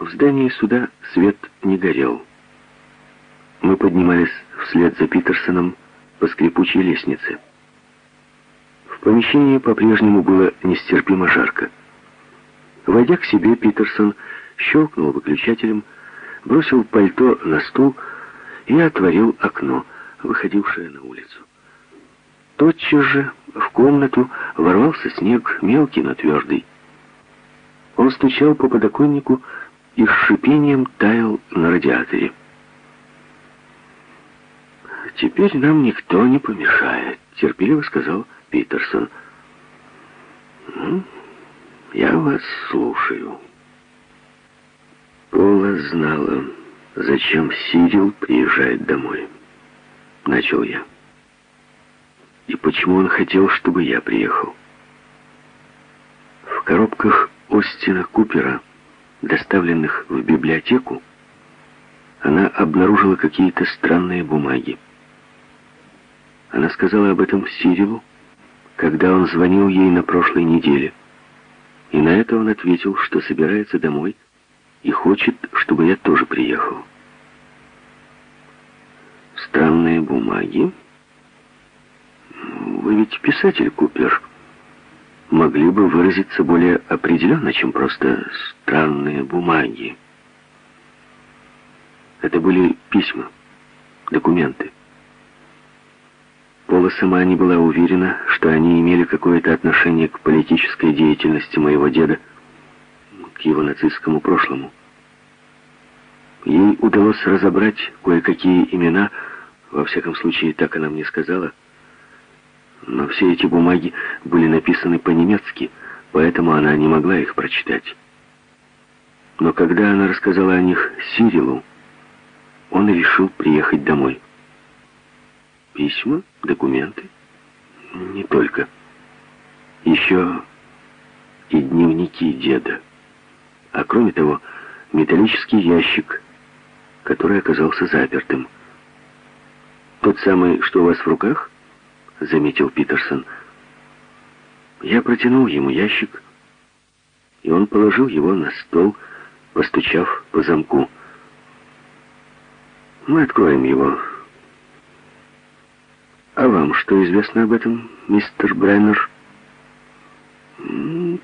В здании суда свет не горел. Мы поднимались вслед за Питерсоном по скрипучей лестнице. В помещении по-прежнему было нестерпимо жарко. Войдя к себе, Питерсон щелкнул выключателем, бросил пальто на стул и отворил окно, выходившее на улицу. Тотчас же в комнату ворвался снег, мелкий, но твердый. Он стучал по подоконнику и с шипением таял на радиаторе. «Теперь нам никто не помешает», — терпеливо сказал Питерсон. «Ну, «Я вас слушаю». Пола знала, зачем Сирил приезжает домой. Начал я. И почему он хотел, чтобы я приехал. В коробках Остина Купера, доставленных в библиотеку, она обнаружила какие-то странные бумаги. Она сказала об этом Сирилу, когда он звонил ей на прошлой неделе. И на это он ответил, что собирается домой и хочет, чтобы я тоже приехал. Странные бумаги? Вы ведь писатель, Купер. Могли бы выразиться более определенно, чем просто странные бумаги. Это были письма, документы. Пола сама не была уверена, что они имели какое-то отношение к политической деятельности моего деда, к его нацистскому прошлому. Ей удалось разобрать кое-какие имена, во всяком случае, так она мне сказала, но все эти бумаги были написаны по-немецки, поэтому она не могла их прочитать. Но когда она рассказала о них Сирилу, он решил приехать домой. Письма, документы? Не только. Еще и дневники деда. А кроме того, металлический ящик, который оказался запертым. «Тот самый, что у вас в руках?» — заметил Питерсон. Я протянул ему ящик, и он положил его на стол, постучав по замку. «Мы откроем его», «А вам что известно об этом, мистер Бреннер?»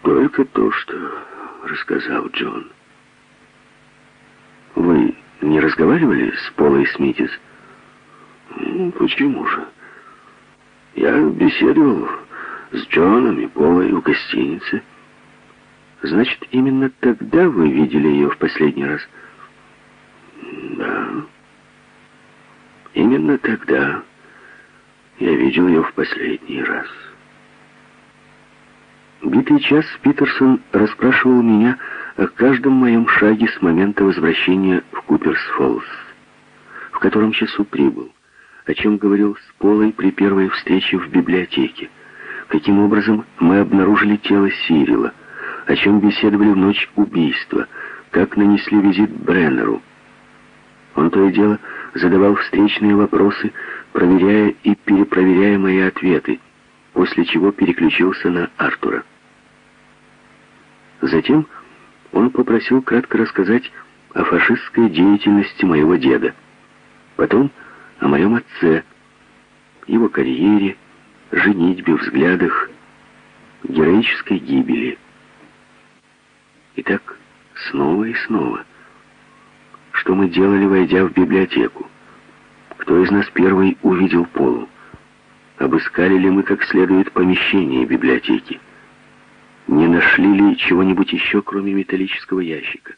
«Только то, что рассказал Джон». «Вы не разговаривали с Полой Смитис?» «Почему же? Я беседовал с Джоном и Полой в гостинице». «Значит, именно тогда вы видели ее в последний раз?» «Да, именно тогда». Я видел ее в последний раз. Битый час Питерсон расспрашивал меня о каждом моем шаге с момента возвращения в Куперс-Фоллс, в котором часу прибыл, о чем говорил с Полой при первой встрече в библиотеке, каким образом мы обнаружили тело Сирила, о чем беседовали в ночь убийства, как нанесли визит Бреннеру. Он то и дело задавал встречные вопросы, проверяя и перепроверяя мои ответы, после чего переключился на Артура. Затем он попросил кратко рассказать о фашистской деятельности моего деда, потом о моем отце, его карьере, женитьбе, взглядах, героической гибели. И так снова и снова. Что мы делали, войдя в библиотеку? Кто из нас первый увидел Полу? Обыскали ли мы как следует помещение библиотеки? Не нашли ли чего-нибудь еще, кроме металлического ящика?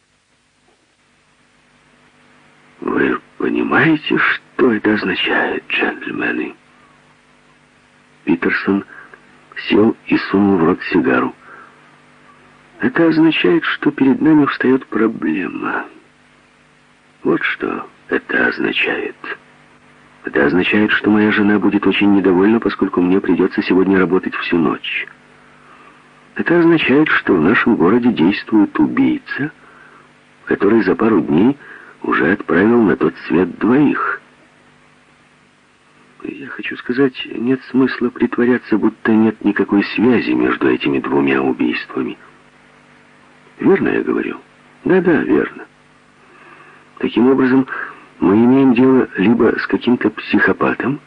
Вы понимаете, что это означает, джентльмены? Питерсон сел и сунул в рот сигару. Это означает, что перед нами встает проблема. Вот что это означает. Это означает, что моя жена будет очень недовольна, поскольку мне придется сегодня работать всю ночь. Это означает, что в нашем городе действует убийца, который за пару дней уже отправил на тот свет двоих. Я хочу сказать, нет смысла притворяться, будто нет никакой связи между этими двумя убийствами. Верно я говорю? Да-да, верно. Таким образом, мы имеем дело либо с каким-то психопатом,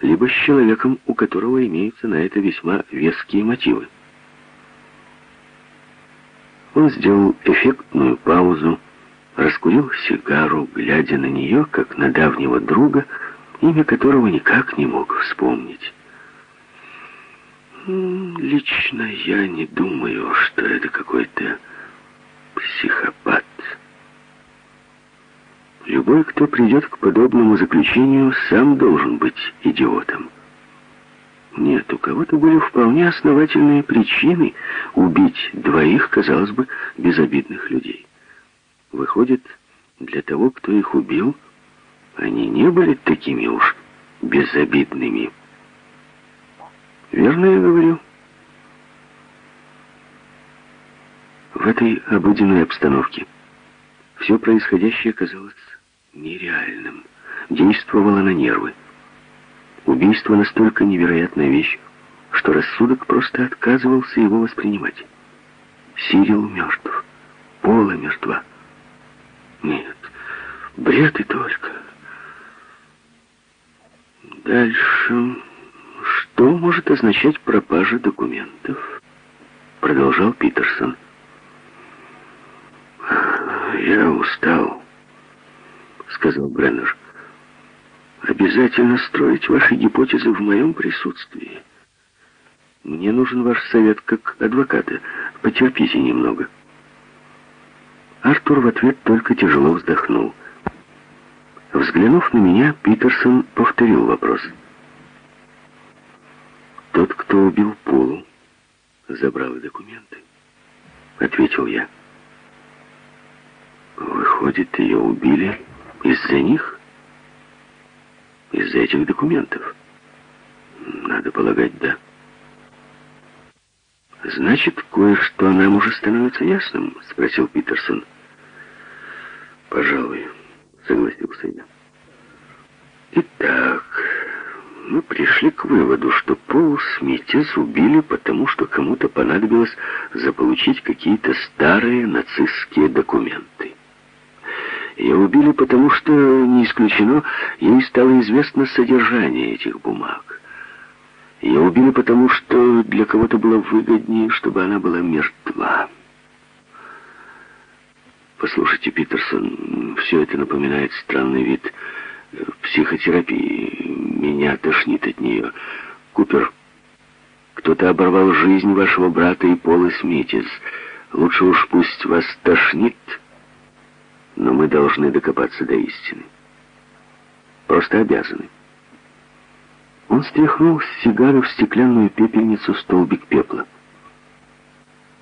либо с человеком, у которого имеются на это весьма веские мотивы. Он сделал эффектную паузу, раскурил сигару, глядя на нее, как на давнего друга, имя которого никак не мог вспомнить. «Лично я не думаю, что это какой-то психопат». Любой, кто придет к подобному заключению, сам должен быть идиотом. Нет, у кого-то были вполне основательные причины убить двоих, казалось бы, безобидных людей. Выходит, для того, кто их убил, они не были такими уж безобидными. Верно я говорю? В этой обыденной обстановке все происходящее казалось нереальным, действовало на нервы. Убийство настолько невероятная вещь, что рассудок просто отказывался его воспринимать. Сирил мертв, Пола мертва. Нет, бред и только. Дальше... Что может означать пропажа документов? Продолжал Питерсон. Я устал сказал Бреннер. «Обязательно строить ваши гипотезы в моем присутствии. Мне нужен ваш совет как адвоката. Потерпите немного». Артур в ответ только тяжело вздохнул. Взглянув на меня, Питерсон повторил вопрос. «Тот, кто убил Полу, забрал документы», — ответил я. «Выходит, ее убили из-за них? Из-за этих документов? Надо полагать, да. Значит, кое-что нам уже становится ясным, спросил Питерсон. Пожалуй, согласился я. Итак, мы пришли к выводу, что Пол Смитис убили, потому что кому-то понадобилось заполучить какие-то старые нацистские документы. Ее убили потому, что, не исключено, ей стало известно содержание этих бумаг. Ее убили потому, что для кого-то было выгоднее, чтобы она была мертва. Послушайте, Питерсон, все это напоминает странный вид психотерапии. Меня тошнит от нее. Купер, кто-то оборвал жизнь вашего брата и Пола Смитис. Лучше уж пусть вас тошнит, но мы должны докопаться до истины. Просто обязаны. Он стряхнул с сигары в стеклянную пепельницу столбик пепла.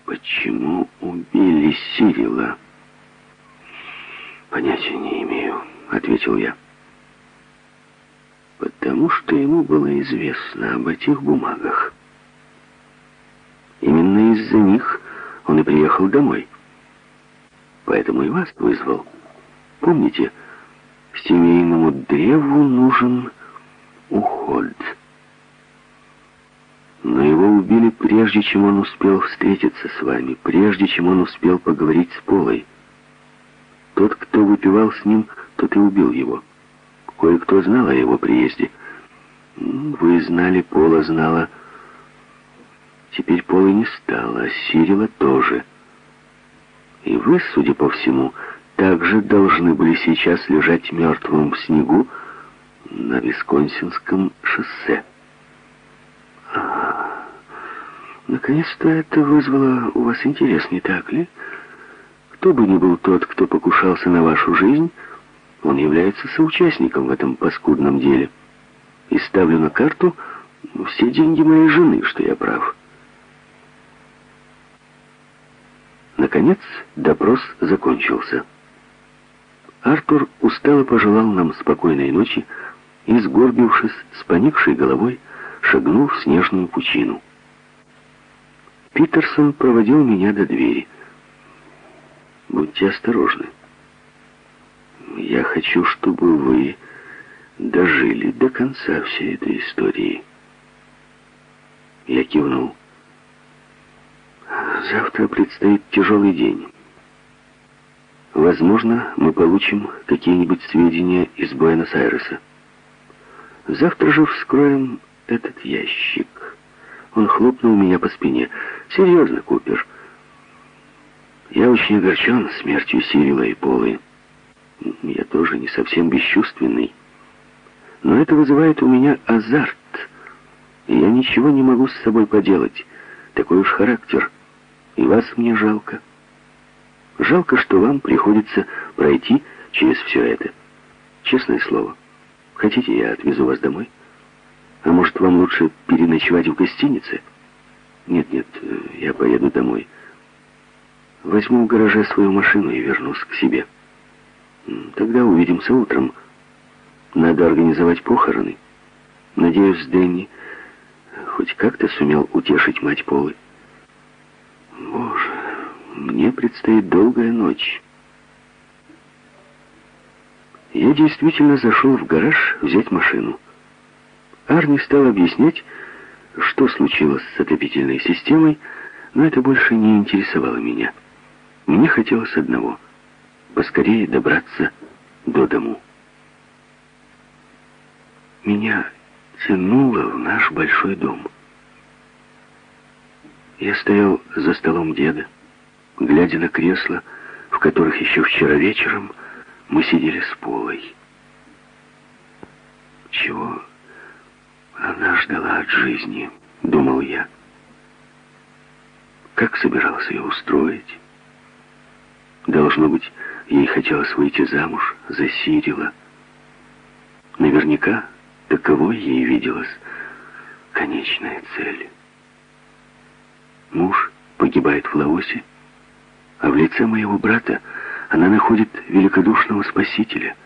Почему убили Сирила? Понятия не имею, ответил я. Потому что ему было известно об этих бумагах. Именно из-за них он и приехал домой поэтому и вас вызвал. Помните, семейному древу нужен уход. Но его убили прежде, чем он успел встретиться с вами, прежде, чем он успел поговорить с Полой. Тот, кто выпивал с ним, тот и убил его. Кое-кто знал о его приезде. Вы знали, Пола знала. Теперь Полы не стало, а Сирила тоже. — и вы, судя по всему, также должны были сейчас лежать мертвым в снегу на Висконсинском шоссе. А, наконец-то это вызвало у вас интерес, не так ли? Кто бы ни был тот, кто покушался на вашу жизнь, он является соучастником в этом паскудном деле. И ставлю на карту все деньги моей жены, что я прав. Наконец, допрос закончился. Артур устало пожелал нам спокойной ночи и, сгорбившись с поникшей головой, шагнул в снежную пучину. Питерсон проводил меня до двери. «Будьте осторожны. Я хочу, чтобы вы дожили до конца всей этой истории». Я кивнул. Завтра предстоит тяжелый день. Возможно, мы получим какие-нибудь сведения из Буэнос-Айреса. Завтра же вскроем этот ящик. Он хлопнул меня по спине. Серьезно, Купер. Я очень огорчен смертью Сирила и Полы. Я тоже не совсем бесчувственный. Но это вызывает у меня азарт. Я ничего не могу с собой поделать. Такой уж характер. И вас мне жалко. Жалко, что вам приходится пройти через все это. Честное слово. Хотите, я отвезу вас домой? А может, вам лучше переночевать в гостинице? Нет-нет, я поеду домой. Возьму в гараже свою машину и вернусь к себе. Тогда увидимся утром. Надо организовать похороны. Надеюсь, Дэнни хоть как-то сумел утешить мать Полы. Боже, мне предстоит долгая ночь. Я действительно зашел в гараж взять машину. Арни стал объяснять, что случилось с отопительной системой, но это больше не интересовало меня. Мне хотелось одного — поскорее добраться до дому. Меня тянуло в наш большой дом. Я стоял за столом деда, глядя на кресла, в которых еще вчера вечером мы сидели с Полой. Чего она ждала от жизни, думал я. Как собирался ее устроить? Должно быть, ей хотелось выйти замуж за Сирила. Наверняка таковой ей виделась конечная цель. Муж погибает в Лаосе, а в лице моего брата она находит великодушного спасителя.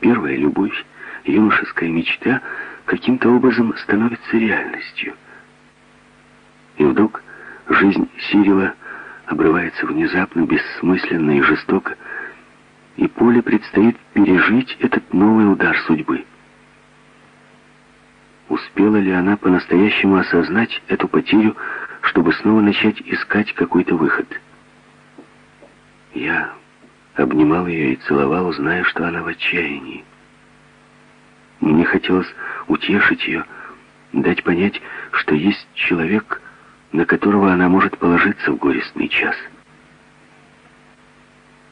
Первая любовь, юношеская мечта каким-то образом становится реальностью. И вдруг жизнь Сирила обрывается внезапно, бессмысленно и жестоко, и Поле предстоит пережить этот новый удар судьбы. Успела ли она по-настоящему осознать эту потерю, чтобы снова начать искать какой-то выход? Я обнимал ее и целовал, зная, что она в отчаянии. Мне хотелось утешить ее, дать понять, что есть человек, на которого она может положиться в горестный час.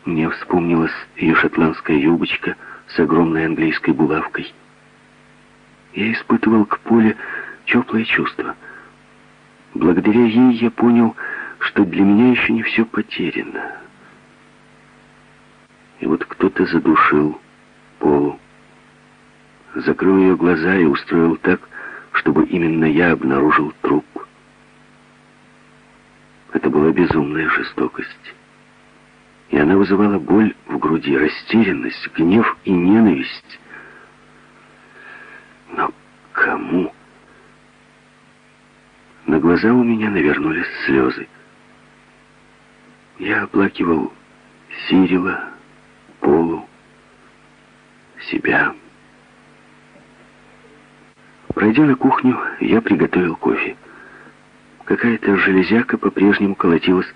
Мне вспомнилась ее шотландская юбочка с огромной английской булавкой. Я испытывал к Поле теплое чувство. Благодаря ей я понял, что для меня еще не все потеряно. И вот кто-то задушил Полу, закрыл ее глаза и устроил так, чтобы именно я обнаружил труп. Это была безумная жестокость. И она вызывала боль в груди, растерянность, гнев и ненависть. Но кому? На глаза у меня навернулись слезы. Я оплакивал Сирила, Полу, себя. Пройдя на кухню, я приготовил кофе. Какая-то железяка по-прежнему колотилась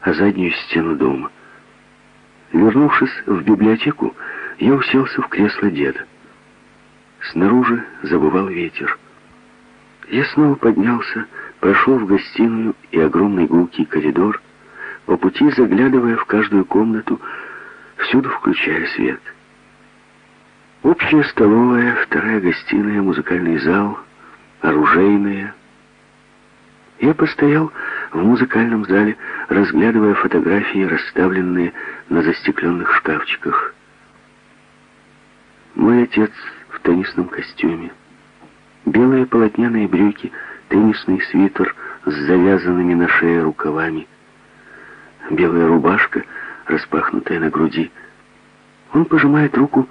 о заднюю стену дома. Вернувшись в библиотеку, я уселся в кресло деда. Снаружи забывал ветер. Я снова поднялся, прошел в гостиную и огромный гулкий коридор, по пути заглядывая в каждую комнату, всюду включая свет. Общая столовая, вторая гостиная, музыкальный зал, оружейная. Я постоял в музыкальном зале, разглядывая фотографии, расставленные на застекленных шкафчиках. Мой отец в теннисном костюме. Белые полотняные брюки, теннисный свитер с завязанными на шее рукавами. Белая рубашка, распахнутая на груди. Он пожимает руку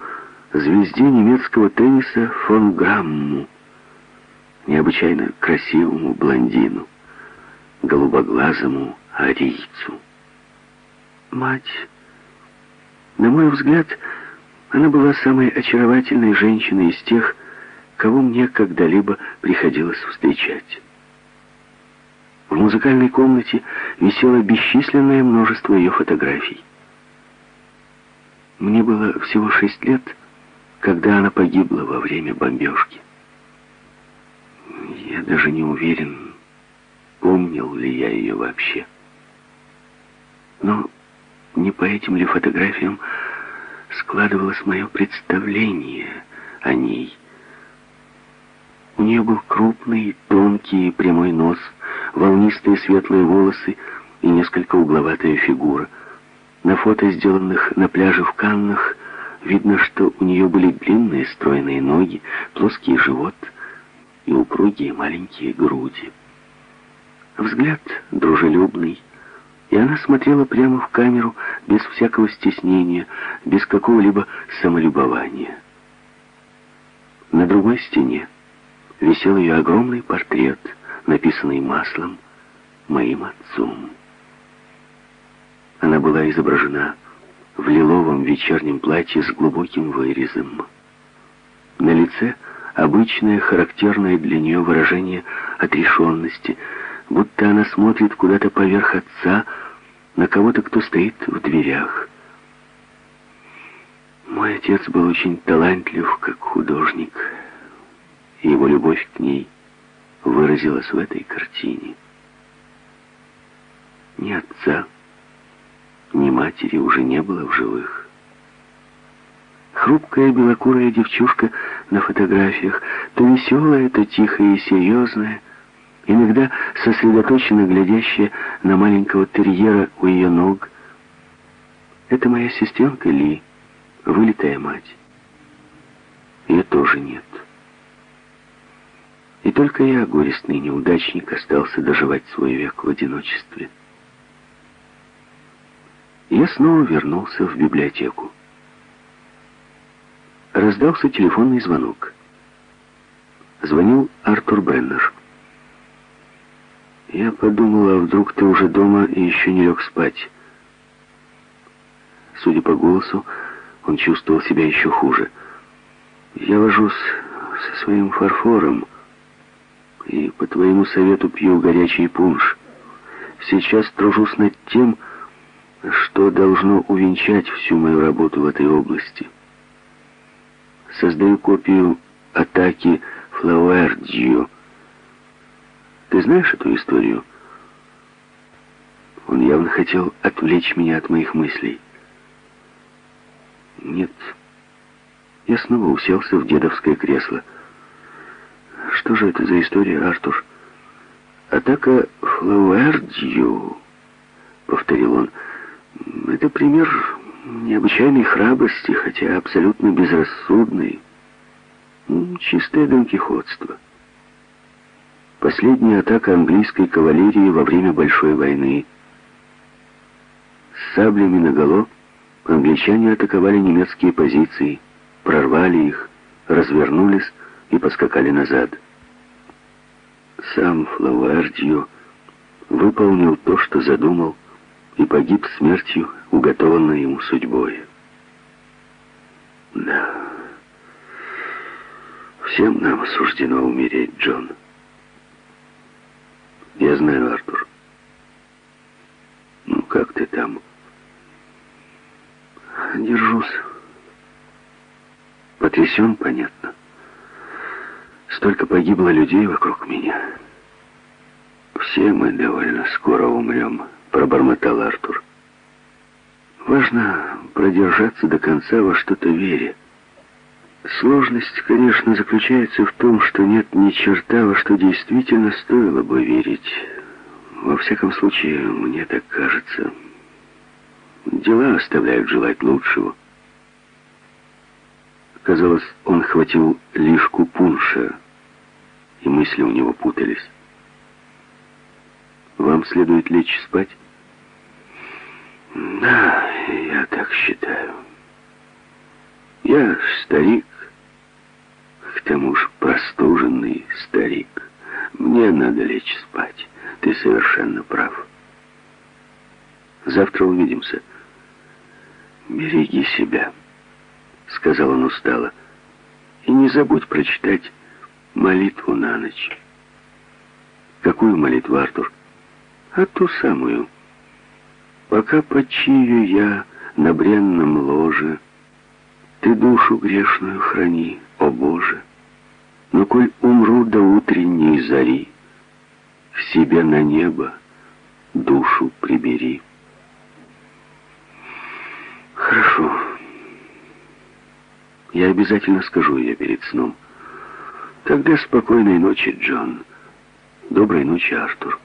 звезде немецкого тенниса фон Грамму, необычайно красивому блондину, голубоглазому арийцу. Мать, на мой взгляд, она была самой очаровательной женщиной из тех, кого мне когда-либо приходилось встречать. В музыкальной комнате висело бесчисленное множество ее фотографий. Мне было всего шесть лет, когда она погибла во время бомбежки. Я даже не уверен, помнил ли я ее вообще. Но не по этим ли фотографиям складывалось мое представление о ней. У нее был крупный, тонкий, прямой нос, волнистые светлые волосы и несколько угловатая фигура. На фото, сделанных на пляже в Каннах, видно, что у нее были длинные стройные ноги, плоский живот и упругие маленькие груди. Взгляд дружелюбный, и она смотрела прямо в камеру без всякого стеснения, без какого-либо самолюбования. На другой стене висел ее огромный портрет, написанный маслом моим отцом. Была изображена в лиловом вечернем платье с глубоким вырезом. На лице обычное, характерное для нее выражение отрешенности – будто она смотрит куда-то поверх отца, на кого-то, кто стоит в дверях. Мой отец был очень талантлив, как художник, его любовь к ней выразилась в этой картине. Ни отца, ни матери уже не было в живых. Хрупкая белокурая девчушка на фотографиях, то веселая, то тихая и серьезная, иногда сосредоточенно глядящая на маленького терьера у ее ног. Это моя сестренка Ли, вылитая мать. Ее тоже нет. И только я, горестный неудачник, остался доживать свой век в одиночестве. Я снова вернулся в библиотеку. Раздался телефонный звонок. Звонил Артур Бреннер. Я подумала, а вдруг ты уже дома и еще не лег спать. Судя по голосу, он чувствовал себя еще хуже. Я вожусь со своим фарфором и по твоему совету пью горячий пунш. Сейчас тружусь над тем, что должно увенчать всю мою работу в этой области. Создаю копию атаки Флауэрдио, ты знаешь эту историю? Он явно хотел отвлечь меня от моих мыслей. Нет. Я снова уселся в дедовское кресло. Что же это за история, Артур? Атака Флауэрдью, повторил он. Это пример необычайной храбрости, хотя абсолютно безрассудной. Чистое донкихотство. Последняя атака английской кавалерии во время Большой войны. С саблями наголо англичане атаковали немецкие позиции, прорвали их, развернулись и поскакали назад. Сам Флауэрдио выполнил то, что задумал, и погиб смертью, уготованной ему судьбой. Да, всем нам суждено умереть, Джон. Я знаю, Артур. Ну, как ты там? Держусь. Потрясен, понятно. Столько погибло людей вокруг меня. Все мы довольно скоро умрем, пробормотал Артур. Важно продержаться до конца во что-то вере. Сложность, конечно, заключается в том, что нет ни черта, во что действительно стоило бы верить. Во всяком случае, мне так кажется. Дела оставляют желать лучшего. Казалось, он хватил лишку пунша, и мысли у него путались. «Вам следует лечь спать?» «Да, я так считаю». Я старик, к тому же простуженный старик. Мне надо лечь спать. Ты совершенно прав. Завтра увидимся. Береги себя, сказал он устало. И не забудь прочитать молитву на ночь. Какую молитву, Артур? А ту самую. Пока почию я на бренном ложе, Ты душу грешную храни, о Боже. Но коль умру до утренней зари, В себе на небо душу прибери. Хорошо. Я обязательно скажу ее перед сном. Тогда спокойной ночи, Джон. Доброй ночи, Артур.